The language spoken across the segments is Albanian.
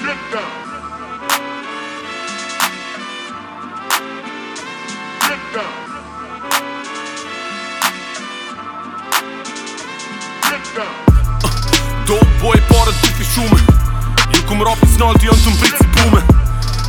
Get down Get down Get down Dog boy porat piti shume Juk më ropi s'nolti anë të mbrici pume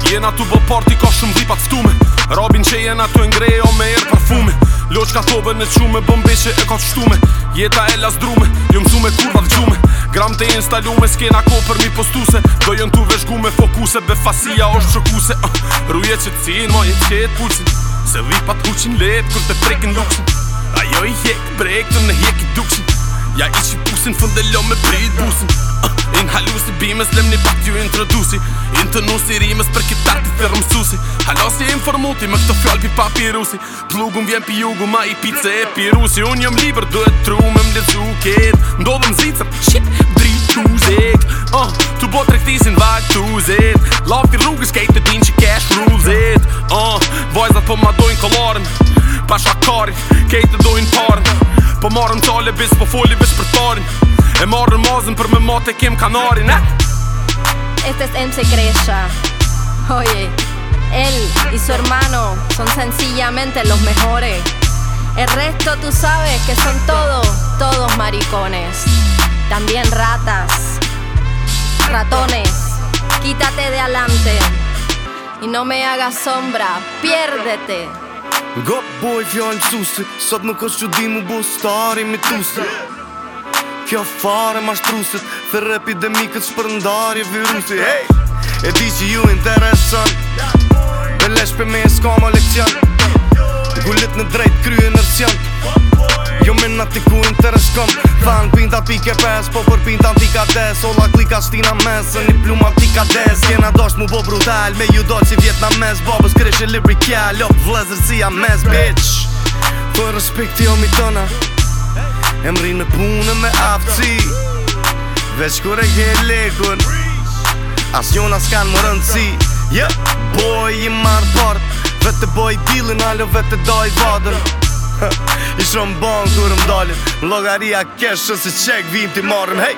Jena tu bë porti ka shumë vipa të ftume Robin që jena tu ngrejo me erë parfume Loq ka thove në qume, bëmbe që e ka të shtume Jeta e las drume, ju mësu me kurva të gjume Gram të instalume, s'kena ko për mi postuse Do jën tu veshgu me fokuse, befasia është qëkuse uh, ah, Ruje që të cinë, ma jetë qëtë pulqin Se vipa të huqin letë, kur të prekin luqin Ajo i hek, prek të në hek i duqin Ja i që pusin, fundelo me prit busin ah, In halus i bimes, lem bat ju introduci In të nus i rimes, për kitar të firëm susi Halos i informuti, me këto fjall pi papirusi Plugun vjen pi jugu, ma i pizze e pi rusi Unë jëm liber, duhet tru me më lecu ket Ndodhëm zicër, shit, drit tu zek uh, ah, Tu bo të rektisin, vaj tu zet Lofti rrugë, skate të din që cash rules it uh, ah, Vojzat po ma dojnë kolorin Pasha kari, kejtë dojnë parën bis E me mate Este es MC secrecha. Oye, él y su hermano son sencillamente los mejores El resto tú sabes que son todos, todos maricones También ratas, ratones Quítate de adelante y no me hagas sombra, piérdete. Go boy fjallë në Sot nuk është që di mu bu stari mi tusi Kjo fare ma shtrusit Thë repidemikët shpërndarje virusi hey! E di që ju interesan Belesh për me e s'ka ma leksian Gullit në drejt kryen nërsian Jo me nga ti ku interes kom Than pinta pike pes Po për pinta ti ka des Ola klika shtina mes Se një pluma ti ka des Kena dosht mu bo brutal Me ju dojt si vjetna mes Bobës kreshe libri kja Lop vlezër si a mes Bitch Për po respekt jo mi tona Emrin me punë me aftësi Vesh kur e ke lekun As njona s'kan më rëndësi yeah. Boj i marë part Vete boj i dilin, alo vete doj i vadër Ishë në banë kërë më dalim Logaria kesh që si qek vim t'i marrim Hej!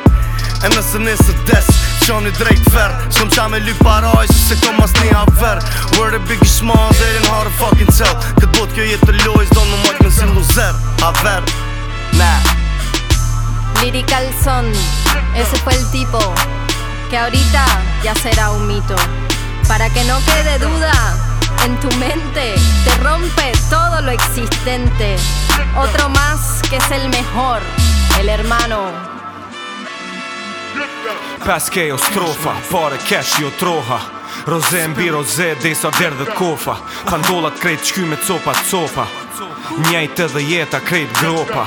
E nëse nëse des Qëm një drejt verë Qëm qa me lyk paraj se këm as një averë Where the big ish they në zërin harë fucking tell Këtë bot kjo jetë të loj zdo në mojt me si luzer Averë Ne Lirical son Ese fue el tipo Que ahorita ya sera un mito Para que no quede duda, en tu mente Te rompe todo lo existente Otro más que es el mejor El hermano Paske o strofa, pare cash jo troha Roze mbi roze, desa der dhe kofa Pandolat krejt qky me copa copa Njajt edhe jeta krejt gropa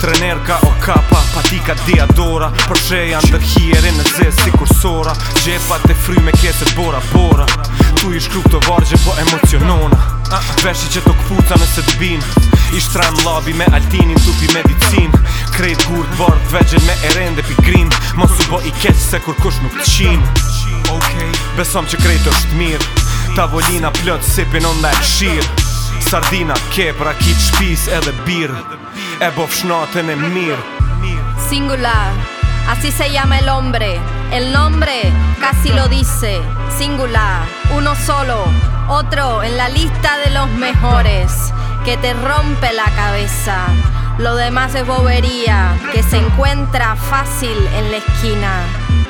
Trener ka o kapa, patika diadora Përshejan dhe në e zesi kursora Gjepat e fry me kjetët bora bora tu i shkru këto vargje po emocionona Veshi që të këpuca me të dëbin I shtran labi me altinin të pi medicin Krejt gurë të vargë vegjen me eren dhe pi grin Mos u bo i keqë se kur kush nuk të qin Besom që krejt është mirë Tavolina plët se pinon dhe shirë Sardina, kep, rakit, shpis edhe birë E bof shnatën e mirë Singular, asi se jam e lombre El nombre casi lo dice, singular, uno solo, otro en la lista de los mejores, que te rompe la cabeza. Lo demás es bobería, que se encuentra fácil en la esquina.